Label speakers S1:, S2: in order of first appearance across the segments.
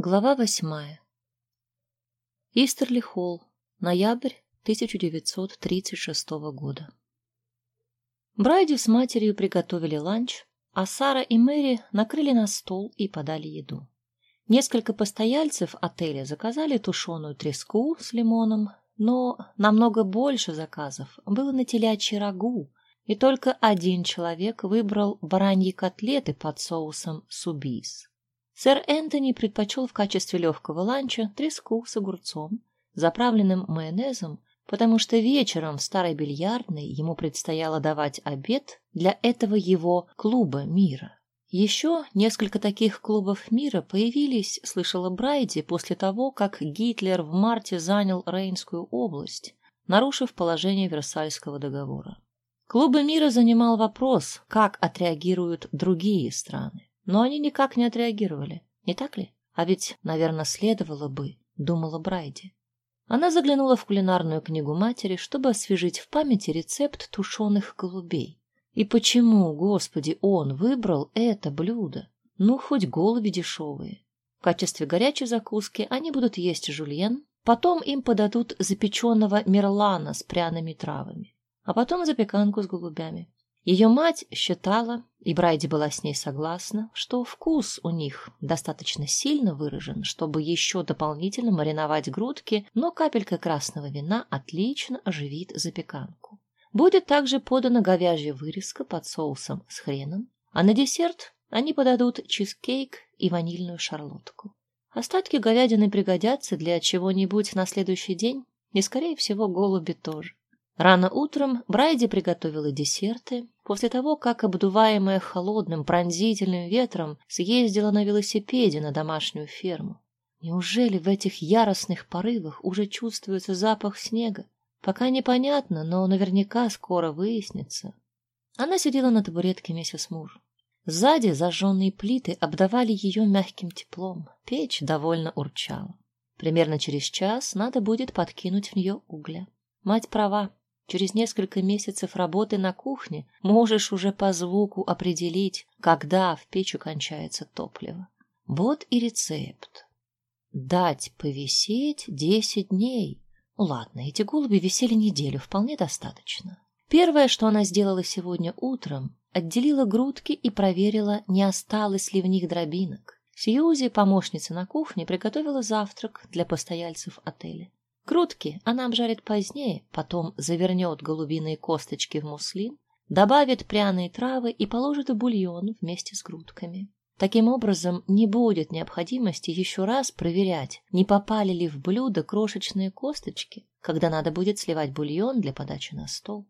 S1: Глава восьмая. Истерли Холл. Ноябрь 1936 года. Брайди с матерью приготовили ланч, а Сара и Мэри накрыли на стол и подали еду. Несколько постояльцев отеля заказали тушеную треску с лимоном, но намного больше заказов было на телячьи рагу, и только один человек выбрал бараньи котлеты под соусом субис. Сэр Энтони предпочел в качестве легкого ланча треску с огурцом, заправленным майонезом, потому что вечером в старой бильярдной ему предстояло давать обед для этого его клуба мира. Еще несколько таких клубов мира появились, слышала Брайди, после того, как Гитлер в марте занял Рейнскую область, нарушив положение Версальского договора. Клубы мира занимал вопрос, как отреагируют другие страны. Но они никак не отреагировали, не так ли? А ведь, наверное, следовало бы, думала Брайди. Она заглянула в кулинарную книгу матери, чтобы освежить в памяти рецепт тушеных голубей. И почему, господи, он выбрал это блюдо? Ну, хоть голуби дешевые. В качестве горячей закуски они будут есть жульен, потом им подадут запеченного мерлана с пряными травами, а потом запеканку с голубями. Ее мать считала, и Брайди была с ней согласна, что вкус у них достаточно сильно выражен, чтобы еще дополнительно мариновать грудки, но капелька красного вина отлично оживит запеканку. Будет также подана говяжья вырезка под соусом с хреном, а на десерт они подадут чизкейк и ванильную шарлотку. Остатки говядины пригодятся для чего-нибудь на следующий день, и, скорее всего, голуби тоже. Рано утром Брайди приготовила десерты, после того, как, обдуваемая холодным пронзительным ветром, съездила на велосипеде на домашнюю ферму. Неужели в этих яростных порывах уже чувствуется запах снега? Пока непонятно, но наверняка скоро выяснится. Она сидела на табуретке миссис Мур. Сзади зажженные плиты обдавали ее мягким теплом. Печь довольно урчала. Примерно через час надо будет подкинуть в нее угля. Мать права. Через несколько месяцев работы на кухне можешь уже по звуку определить, когда в печи кончается топливо. Вот и рецепт. Дать повисеть десять дней. Ладно, эти голуби висели неделю, вполне достаточно. Первое, что она сделала сегодня утром, отделила грудки и проверила, не осталось ли в них дробинок. Сьюзи, помощница на кухне, приготовила завтрак для постояльцев отеля. Грудки она обжарит позднее, потом завернет голубиные косточки в муслин, добавит пряные травы и положит в бульон вместе с грудками. Таким образом, не будет необходимости еще раз проверять, не попали ли в блюдо крошечные косточки, когда надо будет сливать бульон для подачи на стол.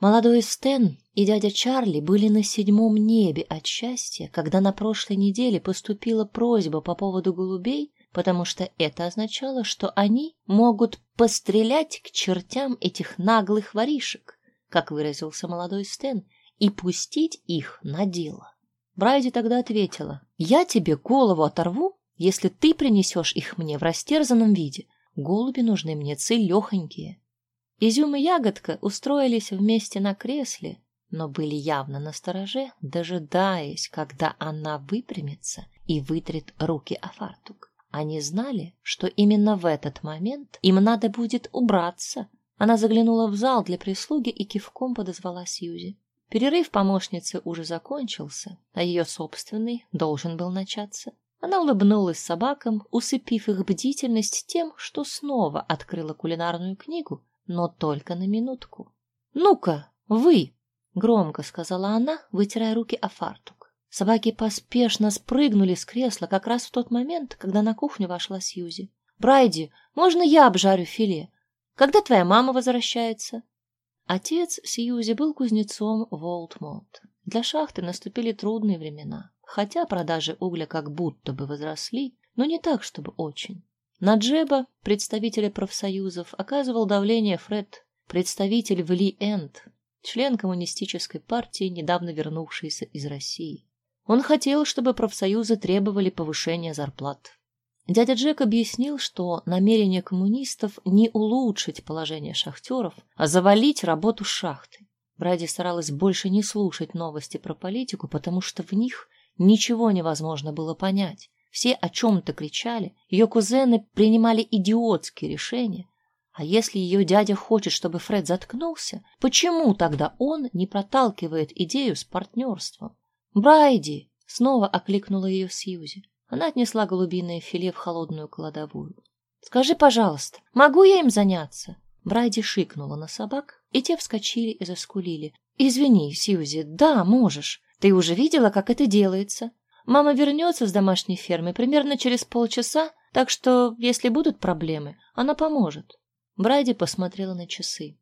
S1: Молодой Стэн и дядя Чарли были на седьмом небе от счастья, когда на прошлой неделе поступила просьба по поводу голубей потому что это означало, что они могут пострелять к чертям этих наглых воришек, как выразился молодой Стэн, и пустить их на дело. Брайди тогда ответила, «Я тебе голову оторву, если ты принесешь их мне в растерзанном виде. Голуби нужны мне целехонькие». Изюм и ягодка устроились вместе на кресле, но были явно настороже, дожидаясь, когда она выпрямится и вытрет руки о фартук. Они знали, что именно в этот момент им надо будет убраться. Она заглянула в зал для прислуги и кивком подозвала Сьюзи. Перерыв помощницы уже закончился, а ее собственный должен был начаться. Она улыбнулась собакам, усыпив их бдительность тем, что снова открыла кулинарную книгу, но только на минутку. «Ну-ка, вы!» — громко сказала она, вытирая руки о фартук. Собаки поспешно спрыгнули с кресла как раз в тот момент, когда на кухню вошла Сьюзи. «Брайди, можно я обжарю филе? Когда твоя мама возвращается?» Отец Сьюзи был кузнецом в Олдмонт. Для шахты наступили трудные времена, хотя продажи угля как будто бы возросли, но не так, чтобы очень. На Джеба, представителя профсоюзов, оказывал давление Фред, представитель в Ли-Энд, член коммунистической партии, недавно вернувшийся из России. Он хотел, чтобы профсоюзы требовали повышения зарплат. Дядя Джек объяснил, что намерение коммунистов не улучшить положение шахтеров, а завалить работу шахты. Бради старалась больше не слушать новости про политику, потому что в них ничего невозможно было понять. все о чем-то кричали, ее кузены принимали идиотские решения. А если ее дядя хочет, чтобы Фред заткнулся, почему тогда он не проталкивает идею с партнерством? «Брайди!» — снова окликнула ее Сьюзи. Она отнесла голубиное филе в холодную кладовую. «Скажи, пожалуйста, могу я им заняться?» Брайди шикнула на собак, и те вскочили и заскулили. «Извини, Сьюзи, да, можешь. Ты уже видела, как это делается. Мама вернется с домашней фермы примерно через полчаса, так что, если будут проблемы, она поможет». Брайди посмотрела на часы.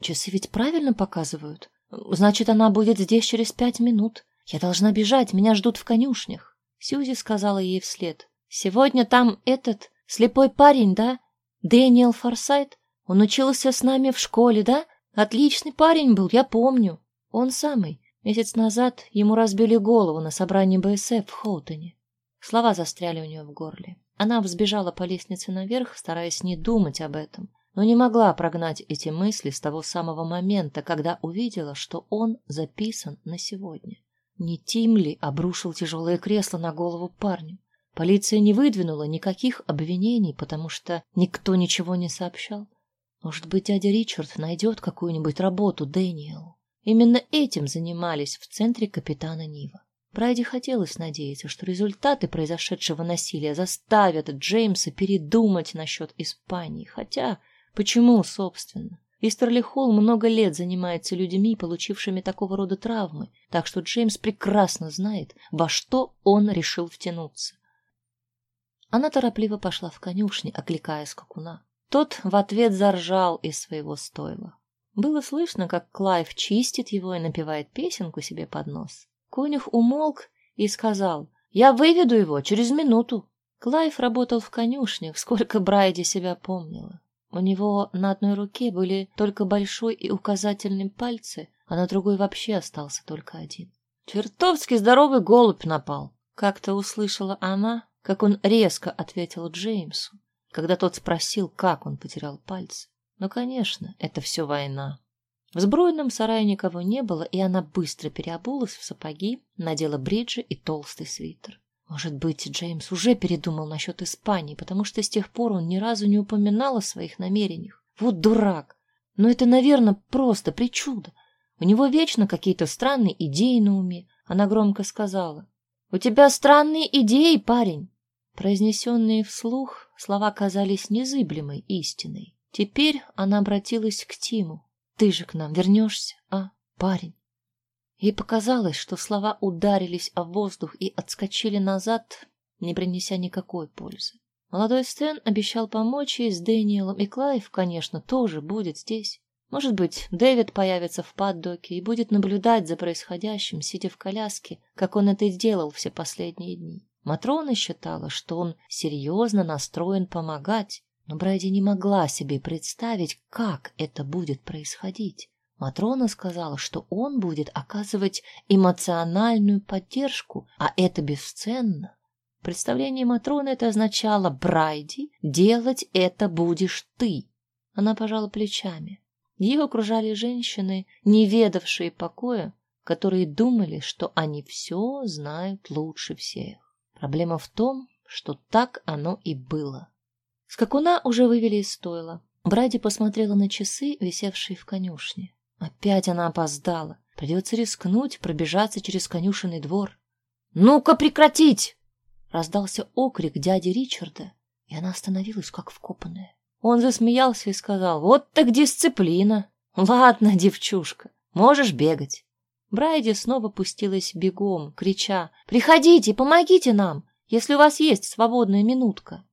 S1: «Часы ведь правильно показывают. Значит, она будет здесь через пять минут. Я должна бежать, меня ждут в конюшнях». Сьюзи сказала ей вслед. «Сегодня там этот слепой парень, да? Дэниел Форсайт? Он учился с нами в школе, да? Отличный парень был, я помню. Он самый. Месяц назад ему разбили голову на собрании БСФ в Хоутоне. Слова застряли у нее в горле. Она взбежала по лестнице наверх, стараясь не думать об этом, но не могла прогнать эти мысли с того самого момента, когда увидела, что он записан на сегодня. Не Тимли обрушил тяжелое кресло на голову парню. Полиция не выдвинула никаких обвинений, потому что никто ничего не сообщал. Может быть, дядя Ричард найдет какую-нибудь работу Дэниелу. Именно этим занимались в центре капитана Нива. Брайди хотелось надеяться, что результаты произошедшего насилия заставят Джеймса передумать насчет Испании. Хотя, почему, собственно? Истерли Холл много лет занимается людьми, получившими такого рода травмы, так что Джеймс прекрасно знает, во что он решил втянуться. Она торопливо пошла в конюшни, окликая скакуна. Тот в ответ заржал из своего стойла. Было слышно, как Клайв чистит его и напевает песенку себе под нос. Конюх умолк и сказал, «Я выведу его через минуту». Клайв работал в конюшнях, сколько Брайди себя помнила. У него на одной руке были только большой и указательный пальцы, а на другой вообще остался только один. «Чертовски здоровый голубь напал!» Как-то услышала она, как он резко ответил Джеймсу, когда тот спросил, как он потерял пальцы. Ну, конечно, это все война. В сбройном сарае никого не было, и она быстро переобулась в сапоги, надела бриджи и толстый свитер. Может быть, Джеймс уже передумал насчет Испании, потому что с тех пор он ни разу не упоминал о своих намерениях. Вот дурак! Но это, наверное, просто причуда. У него вечно какие-то странные идеи на уме. Она громко сказала. «У тебя странные идеи, парень!» Произнесенные вслух, слова казались незыблемой истиной. Теперь она обратилась к Тиму. «Ты же к нам вернешься, а, парень?» Ей показалось, что слова ударились о воздух и отскочили назад, не принеся никакой пользы. Молодой Стэн обещал помочь ей с Дэниелом, и Клайв, конечно, тоже будет здесь. Может быть, Дэвид появится в паддоке и будет наблюдать за происходящим, сидя в коляске, как он это делал все последние дни. Матрона считала, что он серьезно настроен помогать, но Брайди не могла себе представить, как это будет происходить. Матрона сказала, что он будет оказывать эмоциональную поддержку, а это бесценно. В представлении Матроны это означало «Брайди, делать это будешь ты». Она пожала плечами. Ее окружали женщины, не ведавшие покоя, которые думали, что они все знают лучше всех. Проблема в том, что так оно и было. Скакуна уже вывели из стойла. Брайди посмотрела на часы, висевшие в конюшне. Опять она опоздала. Придется рискнуть, пробежаться через конюшенный двор. «Ну-ка прекратить!» Раздался окрик дяди Ричарда, и она остановилась, как вкопанная. Он засмеялся и сказал, «Вот так дисциплина! Ладно, девчушка, можешь бегать». Брайди снова пустилась бегом, крича, «Приходите, помогите нам, если у вас есть свободная минутка».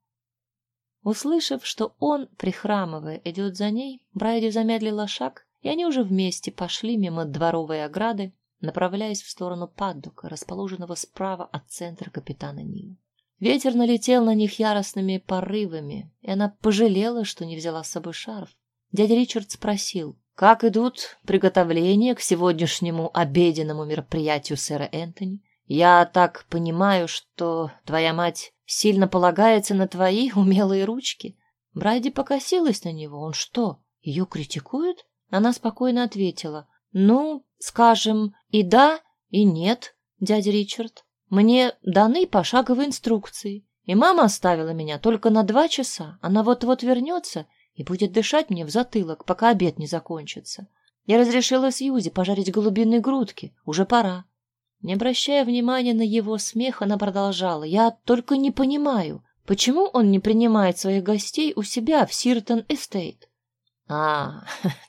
S1: Услышав, что он, прихрамывая, идет за ней, Брайди замедлила шаг и они уже вместе пошли мимо дворовой ограды, направляясь в сторону паддока, расположенного справа от центра капитана Нила. Ветер налетел на них яростными порывами, и она пожалела, что не взяла с собой шарф. Дядя Ричард спросил, как идут приготовления к сегодняшнему обеденному мероприятию сэра Энтони. Я так понимаю, что твоя мать сильно полагается на твои умелые ручки. Брайди покосилась на него. Он что, ее критикует? Она спокойно ответила. «Ну, скажем, и да, и нет, дядя Ричард. Мне даны пошаговые инструкции, и мама оставила меня только на два часа. Она вот-вот вернется и будет дышать мне в затылок, пока обед не закончится. Я разрешила Сьюзи пожарить голубиные грудки. Уже пора. Не обращая внимания на его смех, она продолжала. «Я только не понимаю, почему он не принимает своих гостей у себя в Сиртон-эстейт?» «А,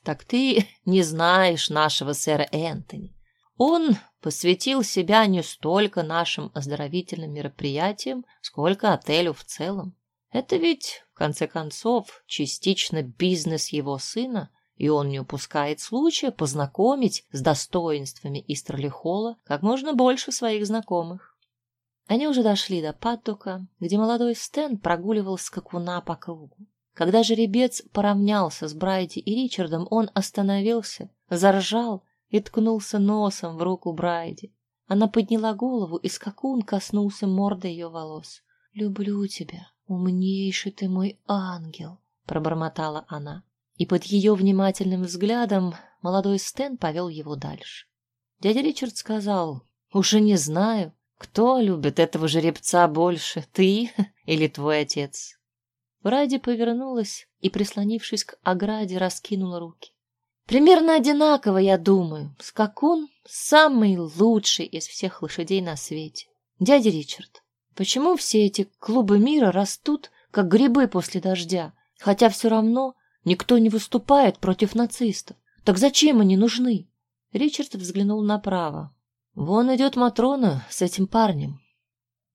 S1: так ты не знаешь нашего сэра Энтони. Он посвятил себя не столько нашим оздоровительным мероприятиям, сколько отелю в целом. Это ведь, в конце концов, частично бизнес его сына, и он не упускает случая познакомить с достоинствами Истерлихола как можно больше своих знакомых. Они уже дошли до паддока, где молодой Стэн прогуливал скакуна по кругу. Когда жеребец поравнялся с Брайди и Ричардом, он остановился, заржал и ткнулся носом в руку Брайди. Она подняла голову, и скакун коснулся морды ее волос. «Люблю тебя, умнейший ты мой ангел», — пробормотала она. И под ее внимательным взглядом молодой Стэн повел его дальше. Дядя Ричард сказал, «Уже не знаю, кто любит этого жеребца больше, ты или твой отец?» Брайди повернулась и, прислонившись к ограде, раскинула руки. Примерно одинаково, я думаю. Скакун — самый лучший из всех лошадей на свете. Дядя Ричард, почему все эти клубы мира растут, как грибы после дождя, хотя все равно никто не выступает против нацистов? Так зачем они нужны? Ричард взглянул направо. Вон идет Матрона с этим парнем.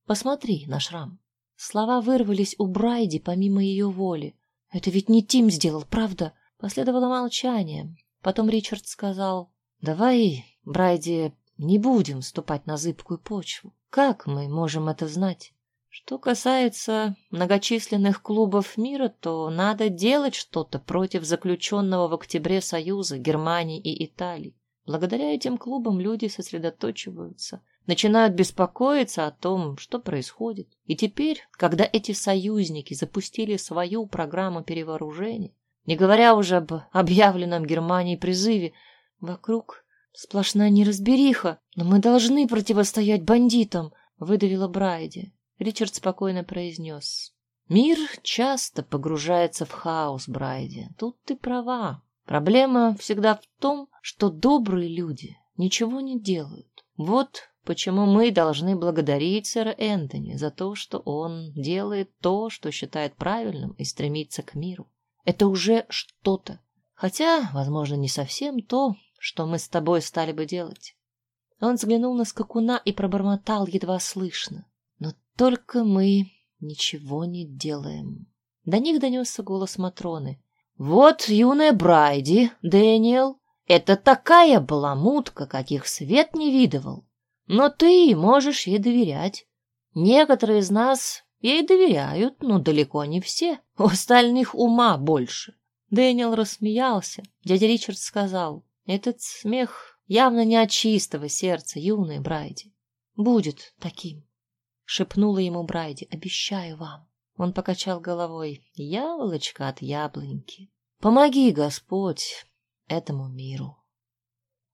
S1: Посмотри на шрам. Слова вырвались у Брайди помимо ее воли. Это ведь не Тим сделал, правда? Последовало молчание. Потом Ричард сказал, «Давай, Брайди, не будем ступать на зыбкую почву. Как мы можем это знать? Что касается многочисленных клубов мира, то надо делать что-то против заключенного в октябре Союза Германии и Италии. Благодаря этим клубам люди сосредоточиваются, начинают беспокоиться о том, что происходит. И теперь, когда эти союзники запустили свою программу перевооружения, не говоря уже об объявленном Германии призыве. Вокруг сплошная неразбериха, но мы должны противостоять бандитам, выдавила Брайди. Ричард спокойно произнес. Мир часто погружается в хаос, Брайди. Тут ты права. Проблема всегда в том, что добрые люди ничего не делают. Вот почему мы должны благодарить сэра Энтони за то, что он делает то, что считает правильным и стремится к миру. Это уже что-то. Хотя, возможно, не совсем то, что мы с тобой стали бы делать. Он взглянул на скакуна и пробормотал едва слышно. Но только мы ничего не делаем. До них донесся голос Матроны. Вот юная Брайди, Дэниел, это такая баламутка, каких свет не видывал. Но ты можешь ей доверять. Некоторые из нас Ей доверяют, но далеко не все. У остальных ума больше. Дэниел рассмеялся. Дядя Ричард сказал, этот смех явно не от чистого сердца, юной Брайди. Будет таким, шепнула ему Брайди, обещаю вам. Он покачал головой. Яблочко от яблоньки. Помоги, Господь, этому миру.